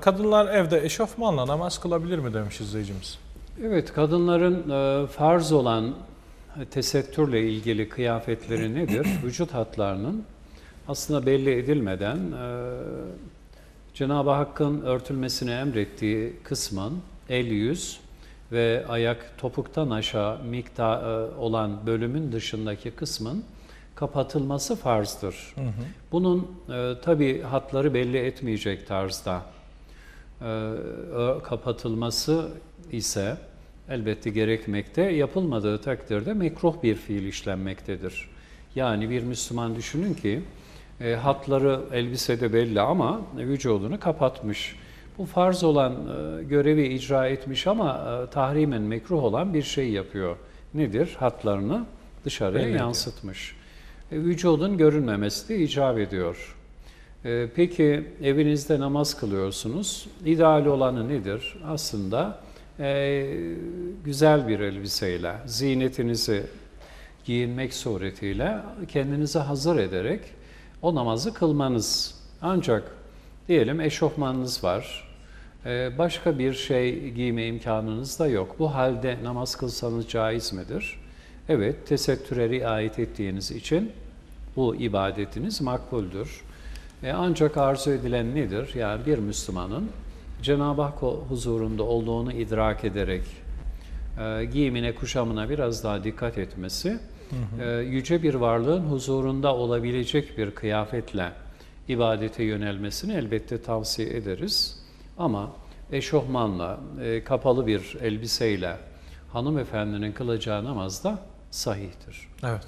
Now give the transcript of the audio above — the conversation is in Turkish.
Kadınlar evde eşofmanla namaz kılabilir mi demiş izleyicimiz. Evet, kadınların e, farz olan tesettürle ilgili kıyafetleri nedir? Vücut hatlarının aslında belli edilmeden e, Cenab-ı Hakk'ın örtülmesini emrettiği kısmın el yüz ve ayak topuktan aşağı miktar e, olan bölümün dışındaki kısmın kapatılması farzdır. Bunun e, tabi hatları belli etmeyecek tarzda kapatılması ise elbette gerekmekte. Yapılmadığı takdirde mekruh bir fiil işlenmektedir. Yani bir Müslüman düşünün ki e, hatları elbisede belli ama vücudunu kapatmış. Bu farz olan e, görevi icra etmiş ama e, tahrimen mekruh olan bir şey yapıyor. Nedir? Hatlarını dışarıya ediyor. yansıtmış. E, vücudun görünmemesi de icap ediyor. Ee, Peki evinizde namaz kılıyorsunuz. İdeal olanı nedir? Aslında e, güzel bir elbiseyle, zinetinizi giyinmek suretiyle kendinizi hazır ederek o namazı kılmanız. Ancak diyelim eşofmanınız var, e, başka bir şey giyme imkanınız da yok. Bu halde namaz kılsanız caiz midir? Evet, tesettüre riayet ettiğiniz için bu ibadetiniz makbuldür. E, ancak arzu edilen nedir? Yani bir Müslümanın Cenab-ı Hak huzurunda olduğunu idrak ederek e, giyimine, kuşamına biraz daha dikkat etmesi, e, yüce bir varlığın huzurunda olabilecek bir kıyafetle ibadete yönelmesini elbette tavsiye ederiz. Ama eşofmanla, e, kapalı bir elbiseyle hanımefendinin kılacağı namaz da sahihtir. Evet.